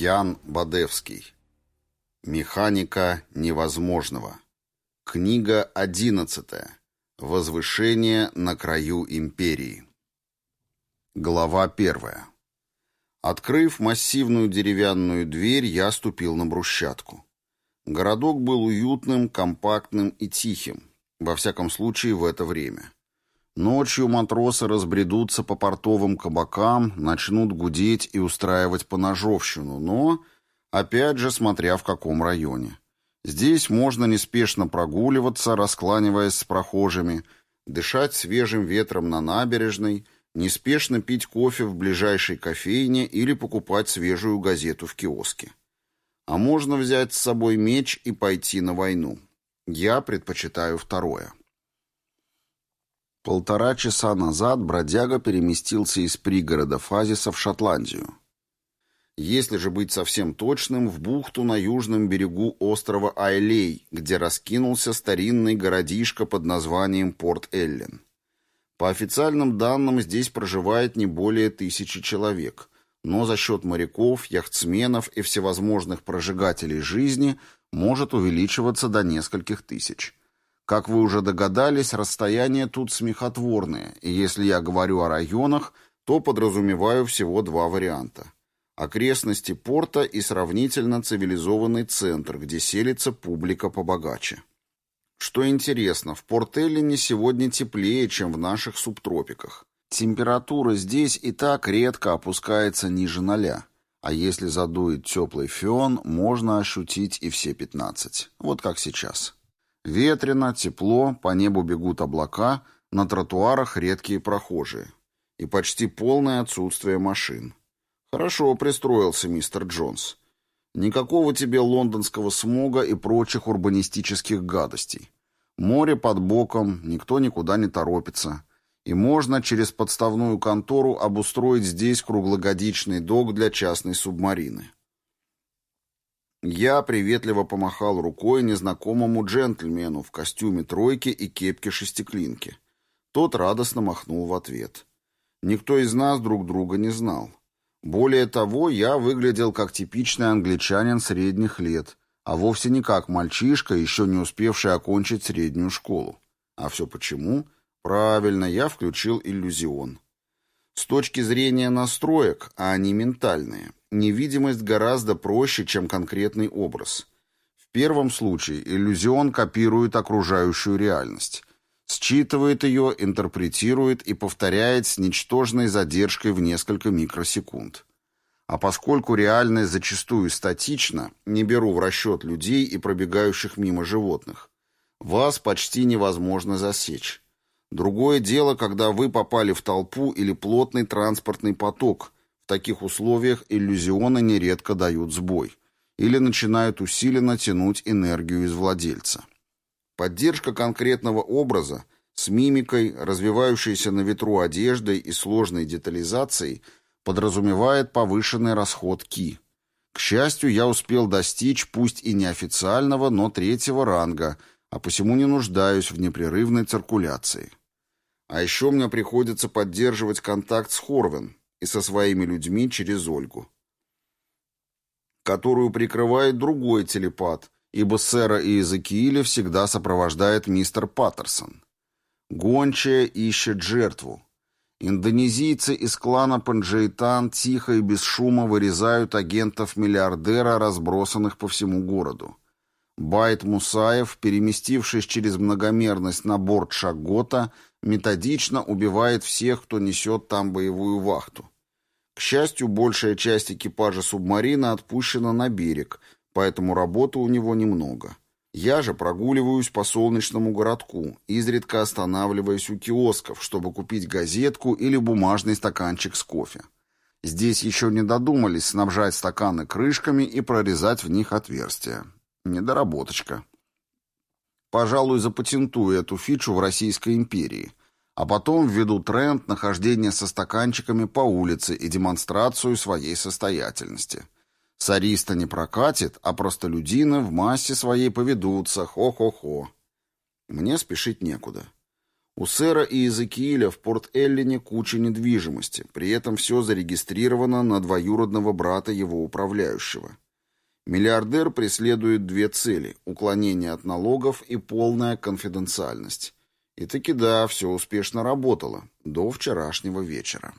Ян Бадевский. Механика невозможного. Книга одиннадцатая. Возвышение на краю империи. Глава первая. Открыв массивную деревянную дверь, я ступил на брусчатку. Городок был уютным, компактным и тихим, во всяком случае в это время. Ночью матросы разбредутся по портовым кабакам, начнут гудеть и устраивать поножовщину, но, опять же, смотря в каком районе. Здесь можно неспешно прогуливаться, раскланиваясь с прохожими, дышать свежим ветром на набережной, неспешно пить кофе в ближайшей кофейне или покупать свежую газету в киоске. А можно взять с собой меч и пойти на войну. Я предпочитаю второе. Полтора часа назад бродяга переместился из пригорода Фазиса в Шотландию. Если же быть совсем точным, в бухту на южном берегу острова Айлей, где раскинулся старинный городишко под названием Порт-Эллен. По официальным данным, здесь проживает не более тысячи человек, но за счет моряков, яхтсменов и всевозможных прожигателей жизни может увеличиваться до нескольких тысяч. Как вы уже догадались, расстояния тут смехотворные, и если я говорю о районах, то подразумеваю всего два варианта. Окрестности порта и сравнительно цивилизованный центр, где селится публика побогаче. Что интересно, в Порт-Эллине сегодня теплее, чем в наших субтропиках. Температура здесь и так редко опускается ниже ноля, а если задует теплый фен, можно ощутить и все 15, вот как сейчас. Ветрено, тепло, по небу бегут облака, на тротуарах редкие прохожие. И почти полное отсутствие машин. Хорошо пристроился мистер Джонс. Никакого тебе лондонского смога и прочих урбанистических гадостей. Море под боком, никто никуда не торопится. И можно через подставную контору обустроить здесь круглогодичный док для частной субмарины. Я приветливо помахал рукой незнакомому джентльмену в костюме тройки и кепке шестиклинки. Тот радостно махнул в ответ. Никто из нас друг друга не знал. Более того, я выглядел как типичный англичанин средних лет, а вовсе не как мальчишка, еще не успевший окончить среднюю школу. А все почему? Правильно, я включил иллюзион. С точки зрения настроек, а они ментальные, невидимость гораздо проще, чем конкретный образ. В первом случае иллюзион копирует окружающую реальность, считывает ее, интерпретирует и повторяет с ничтожной задержкой в несколько микросекунд. А поскольку реальность зачастую статична, не беру в расчет людей и пробегающих мимо животных, вас почти невозможно засечь. Другое дело, когда вы попали в толпу или плотный транспортный поток. Таких условиях иллюзионы нередко дают сбой или начинают усиленно тянуть энергию из владельца. Поддержка конкретного образа с мимикой, развивающейся на ветру одеждой и сложной детализацией подразумевает повышенный расход ки. К счастью, я успел достичь пусть и неофициального, но третьего ранга, а посему не нуждаюсь в непрерывной циркуляции. А еще мне приходится поддерживать контакт с Хорвен и со своими людьми через Ольгу, которую прикрывает другой телепат, ибо сэра и Иезекииля всегда сопровождает мистер Паттерсон. Гончая ищет жертву. Индонезийцы из клана Панджейтан тихо и без шума вырезают агентов-миллиардера, разбросанных по всему городу. Байт Мусаев, переместившись через многомерность на борт Шагота, методично убивает всех, кто несет там боевую вахту. К счастью, большая часть экипажа субмарины отпущена на берег, поэтому работы у него немного. Я же прогуливаюсь по солнечному городку, изредка останавливаясь у киосков, чтобы купить газетку или бумажный стаканчик с кофе. Здесь еще не додумались снабжать стаканы крышками и прорезать в них отверстия. Недоработочка. Пожалуй, запатентую эту фичу в Российской империи, а потом введу тренд нахождения со стаканчиками по улице и демонстрацию своей состоятельности. Сариста не прокатит, а простолюдины в массе своей поведутся, хо-хо-хо. Мне спешить некуда. У сэра и Иезекииля в Порт-Эллине куча недвижимости, при этом все зарегистрировано на двоюродного брата его управляющего. Миллиардер преследует две цели – уклонение от налогов и полная конфиденциальность. И таки да, все успешно работало, до вчерашнего вечера.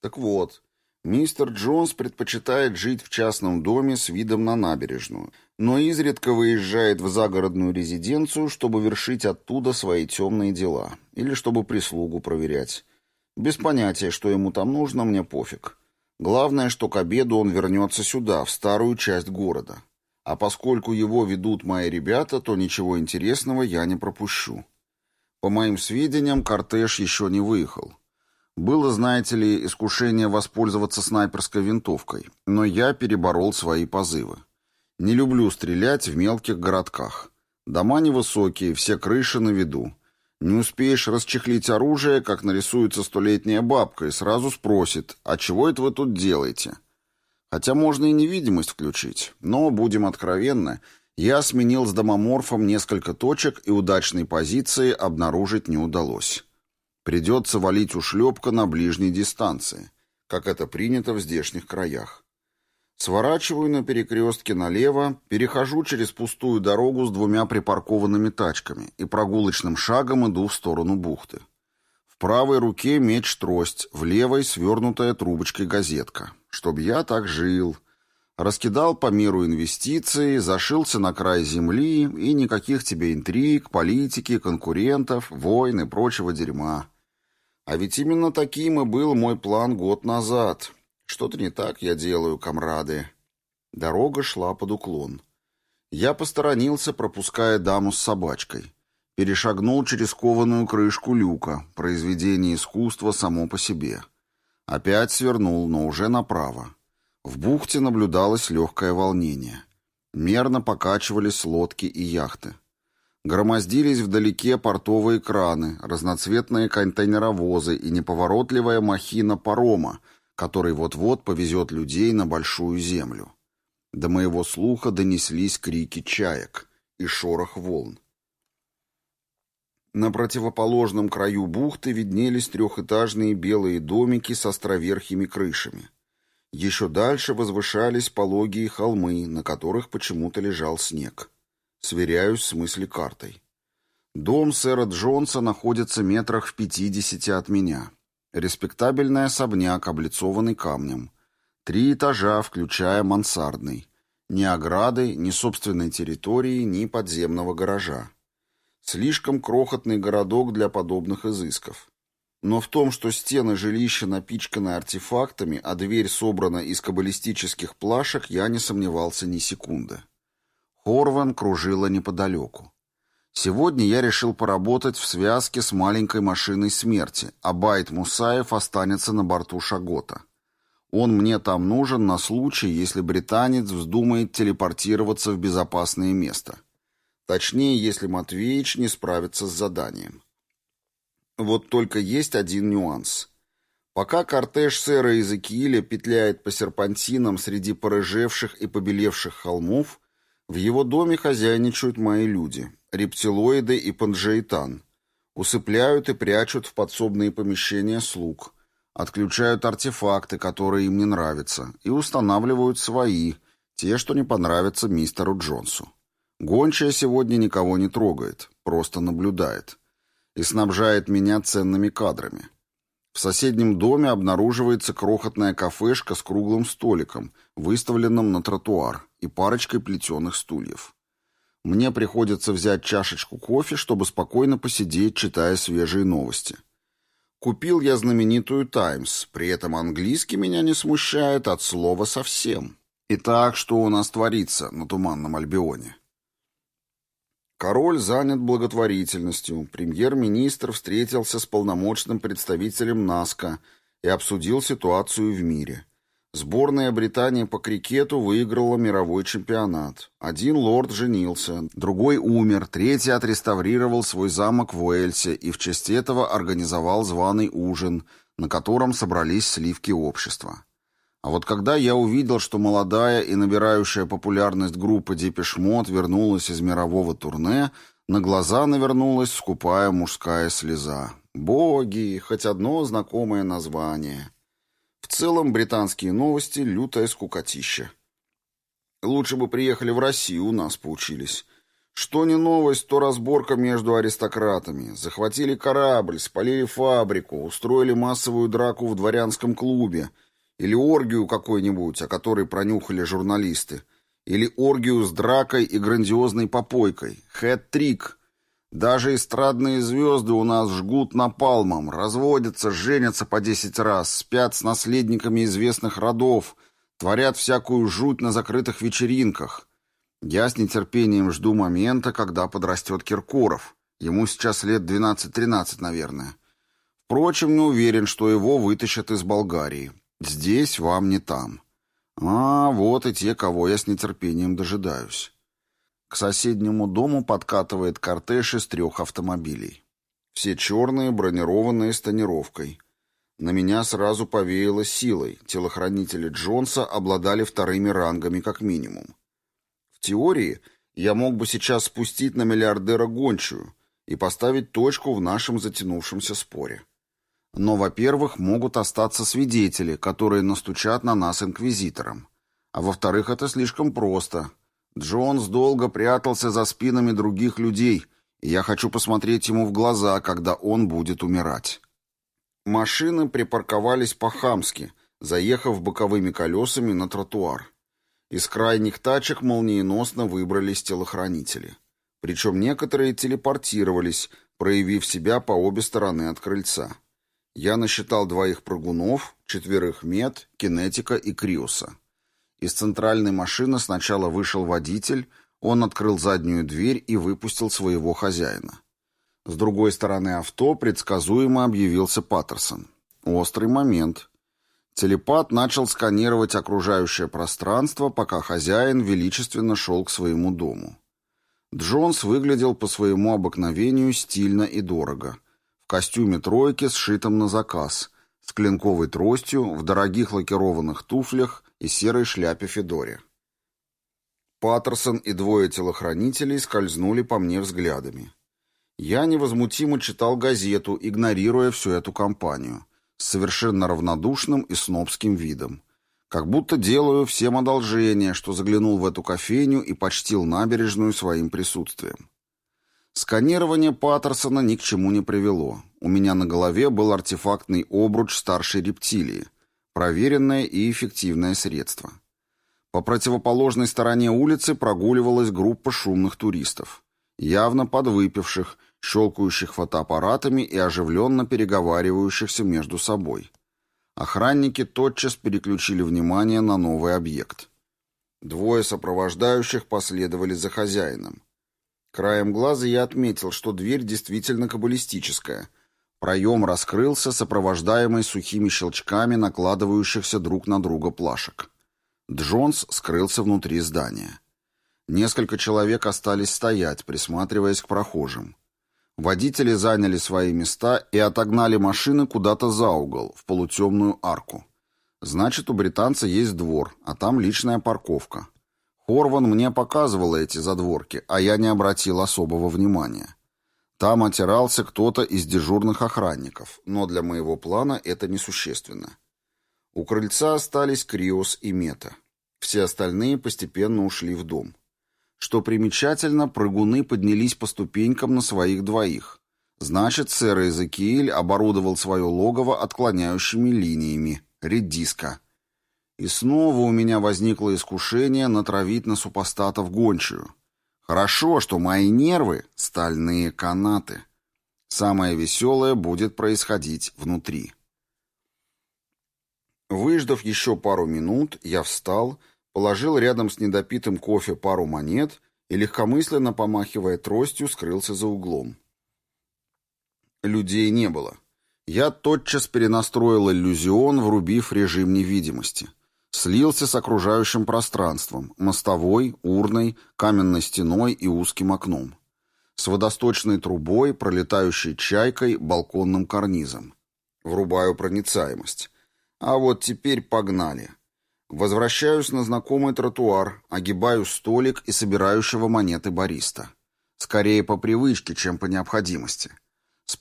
Так вот, мистер Джонс предпочитает жить в частном доме с видом на набережную, но изредка выезжает в загородную резиденцию, чтобы вершить оттуда свои темные дела или чтобы прислугу проверять. Без понятия, что ему там нужно, мне пофиг. Главное, что к обеду он вернется сюда, в старую часть города. А поскольку его ведут мои ребята, то ничего интересного я не пропущу. По моим сведениям, кортеж еще не выехал. Было, знаете ли, искушение воспользоваться снайперской винтовкой, но я переборол свои позывы. Не люблю стрелять в мелких городках. Дома невысокие, все крыши на виду. Не успеешь расчехлить оружие, как нарисуется столетняя бабка и сразу спросит, а чего это вы тут делаете? Хотя можно и невидимость включить, но, будем откровенны, я сменил с домоморфом несколько точек и удачной позиции обнаружить не удалось. Придется валить ушлепка на ближней дистанции, как это принято в здешних краях. Сворачиваю на перекрестке налево, перехожу через пустую дорогу с двумя припаркованными тачками и прогулочным шагом иду в сторону бухты. В правой руке меч-трость, в левой свернутая трубочкой газетка. Чтоб я так жил. Раскидал по миру инвестиции, зашился на край земли и никаких тебе интриг, политики, конкурентов, войн и прочего дерьма. А ведь именно таким и был мой план год назад — что-то не так я делаю, комрады. Дорога шла под уклон. Я посторонился, пропуская даму с собачкой. Перешагнул через кованую крышку люка, произведение искусства само по себе. Опять свернул, но уже направо. В бухте наблюдалось легкое волнение. Мерно покачивались лодки и яхты. Громоздились вдалеке портовые краны, разноцветные контейнеровозы и неповоротливая махина парома, который вот-вот повезет людей на большую землю. До моего слуха донеслись крики чаек и шорох волн. На противоположном краю бухты виднелись трехэтажные белые домики с островерхими крышами. Еще дальше возвышались пологие холмы, на которых почему-то лежал снег. Сверяюсь с мысли-картой. Дом сэра Джонса находится метрах в пятидесяти от меня. Респектабельный особняк, облицованный камнем. Три этажа, включая мансардный. Ни ограды, ни собственной территории, ни подземного гаража. Слишком крохотный городок для подобных изысков. Но в том, что стены жилища напичканы артефактами, а дверь собрана из каббалистических плашек, я не сомневался ни секунды. Хорван кружила неподалеку. Сегодня я решил поработать в связке с маленькой машиной смерти, а Байт Мусаев останется на борту Шагота. Он мне там нужен на случай, если британец вздумает телепортироваться в безопасное место. Точнее, если Матвеич не справится с заданием. Вот только есть один нюанс. Пока кортеж сэра Иезекииля петляет по серпантинам среди порыжевших и побелевших холмов, в его доме хозяйничают мои люди, рептилоиды и панджейтан. Усыпляют и прячут в подсобные помещения слуг. Отключают артефакты, которые им не нравятся, и устанавливают свои, те, что не понравятся мистеру Джонсу. Гончая сегодня никого не трогает, просто наблюдает. И снабжает меня ценными кадрами. В соседнем доме обнаруживается крохотная кафешка с круглым столиком, выставленным на тротуар, и парочкой плетеных стульев. Мне приходится взять чашечку кофе, чтобы спокойно посидеть, читая свежие новости. Купил я знаменитую «Таймс», при этом английский меня не смущает от слова совсем. Итак, что у нас творится на Туманном Альбионе? Король занят благотворительностью. Премьер-министр встретился с полномочным представителем НАСКО и обсудил ситуацию в мире. Сборная Британии по крикету выиграла мировой чемпионат. Один лорд женился, другой умер, третий отреставрировал свой замок в Уэльсе и в честь этого организовал званый ужин, на котором собрались сливки общества. А вот когда я увидел, что молодая и набирающая популярность группа Депешмот вернулась из мирового турне, На глаза навернулась скупая мужская слеза. Боги, хоть одно знакомое название. В целом, британские новости — лютая скукотища. Лучше бы приехали в Россию, у нас поучились. Что не новость, то разборка между аристократами. Захватили корабль, спалили фабрику, устроили массовую драку в дворянском клубе. Или оргию какой-нибудь, о которой пронюхали журналисты. Или оргию с дракой и грандиозной попойкой. Хэт-трик. Даже эстрадные звезды у нас жгут напалмом, разводятся, женятся по десять раз, спят с наследниками известных родов, творят всякую жуть на закрытых вечеринках. Я с нетерпением жду момента, когда подрастет Киркоров. Ему сейчас лет 12-13, наверное. Впрочем, не уверен, что его вытащат из Болгарии. Здесь вам не там. А, вот и те, кого я с нетерпением дожидаюсь. К соседнему дому подкатывает кортеж из трех автомобилей. Все черные, бронированные с тонировкой. На меня сразу повеяло силой. Телохранители Джонса обладали вторыми рангами как минимум теории я мог бы сейчас спустить на миллиардера гончую и поставить точку в нашем затянувшемся споре. Но, во-первых, могут остаться свидетели, которые настучат на нас инквизитором. А во-вторых, это слишком просто. Джонс долго прятался за спинами других людей, и я хочу посмотреть ему в глаза, когда он будет умирать. Машины припарковались по-хамски, заехав боковыми колесами на тротуар. Из крайних тачек молниеносно выбрались телохранители. Причем некоторые телепортировались, проявив себя по обе стороны от крыльца. Я насчитал двоих прыгунов, четверых мед, кинетика и криоса. Из центральной машины сначала вышел водитель, он открыл заднюю дверь и выпустил своего хозяина. С другой стороны авто предсказуемо объявился Паттерсон. Острый момент. Телепат начал сканировать окружающее пространство, пока хозяин величественно шел к своему дому. Джонс выглядел по своему обыкновению стильно и дорого. Костюме тройки, сшитом на заказ, с клинковой тростью, в дорогих лакированных туфлях и серой шляпе Федоре. Паттерсон и двое телохранителей скользнули по мне взглядами. Я невозмутимо читал газету, игнорируя всю эту компанию с совершенно равнодушным и снобским видом. Как будто делаю всем одолжение, что заглянул в эту кофейню и почтил набережную своим присутствием. Сканирование Паттерсона ни к чему не привело. У меня на голове был артефактный обруч старшей рептилии, проверенное и эффективное средство. По противоположной стороне улицы прогуливалась группа шумных туристов, явно подвыпивших, щелкающих фотоаппаратами и оживленно переговаривающихся между собой. Охранники тотчас переключили внимание на новый объект. Двое сопровождающих последовали за хозяином. Краем глаза я отметил, что дверь действительно каббалистическая. Проем раскрылся, сопровождаемый сухими щелчками накладывающихся друг на друга плашек. Джонс скрылся внутри здания. Несколько человек остались стоять, присматриваясь к прохожим. Водители заняли свои места и отогнали машины куда-то за угол, в полутемную арку. Значит, у британца есть двор, а там личная парковка. Хорван мне показывал эти задворки, а я не обратил особого внимания. Там отирался кто-то из дежурных охранников, но для моего плана это несущественно. У крыльца остались Криос и Мета. Все остальные постепенно ушли в дом. Что примечательно, прыгуны поднялись по ступенькам на своих двоих. Значит, сэр Эзекииль оборудовал свое логово отклоняющими линиями. Редиска. И снова у меня возникло искушение натравить на супостатов гончую. Хорошо, что мои нервы — стальные канаты. Самое веселое будет происходить внутри. Выждав еще пару минут, я встал — положил рядом с недопитым кофе пару монет и, легкомысленно помахивая тростью, скрылся за углом. Людей не было. Я тотчас перенастроил иллюзион, врубив режим невидимости. Слился с окружающим пространством, мостовой, урной, каменной стеной и узким окном. С водосточной трубой, пролетающей чайкой, балконным карнизом. Врубаю проницаемость. А вот теперь погнали. Возвращаюсь на знакомый тротуар, огибаю столик и собирающего монеты бариста. Скорее по привычке, чем по необходимости.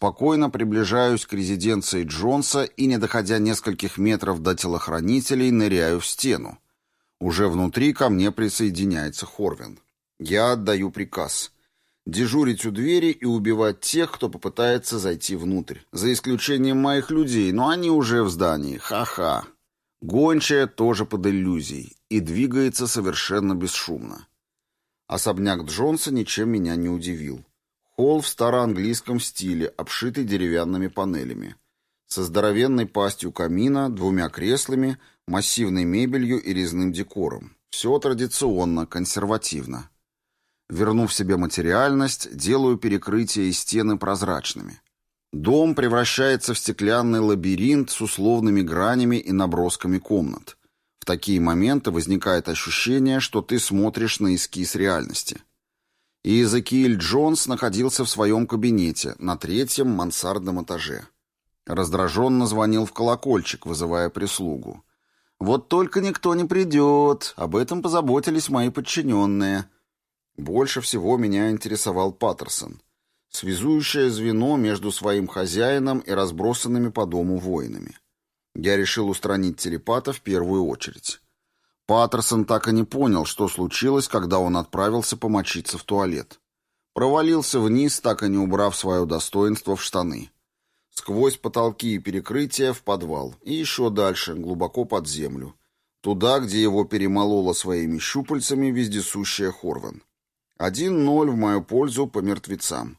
Спокойно приближаюсь к резиденции Джонса и, не доходя нескольких метров до телохранителей, ныряю в стену. Уже внутри ко мне присоединяется Хорвин. Я отдаю приказ. Дежурить у двери и убивать тех, кто попытается зайти внутрь. За исключением моих людей, но они уже в здании. Ха-ха. Гончая тоже под иллюзией и двигается совершенно бесшумно. Особняк Джонса ничем меня не удивил. Холл в староанглийском стиле, обшитый деревянными панелями. Со здоровенной пастью камина, двумя креслами, массивной мебелью и резным декором. Все традиционно, консервативно. Вернув себе материальность, делаю перекрытие и стены прозрачными. Дом превращается в стеклянный лабиринт с условными гранями и набросками комнат. В такие моменты возникает ощущение, что ты смотришь на эскиз реальности – и Иезекииль Джонс находился в своем кабинете на третьем мансардном этаже. Раздраженно звонил в колокольчик, вызывая прислугу. «Вот только никто не придет, об этом позаботились мои подчиненные». Больше всего меня интересовал Паттерсон, связующее звено между своим хозяином и разбросанными по дому воинами. Я решил устранить телепата в первую очередь. Паттерсон так и не понял, что случилось, когда он отправился помочиться в туалет. Провалился вниз, так и не убрав свое достоинство в штаны. Сквозь потолки и перекрытия в подвал. И еще дальше, глубоко под землю. Туда, где его перемолола своими щупальцами вездесущая Хорван. Один ноль в мою пользу по мертвецам.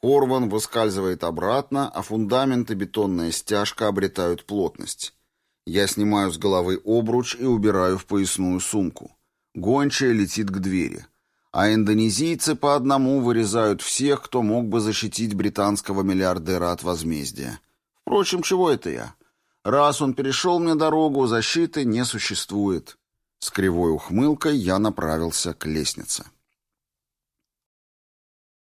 Хорван выскальзывает обратно, а фундамент и бетонная стяжка обретают плотность. Я снимаю с головы обруч и убираю в поясную сумку. Гончая летит к двери. А индонезийцы по одному вырезают всех, кто мог бы защитить британского миллиардера от возмездия. Впрочем, чего это я? Раз он перешел мне дорогу, защиты не существует. С кривой ухмылкой я направился к лестнице.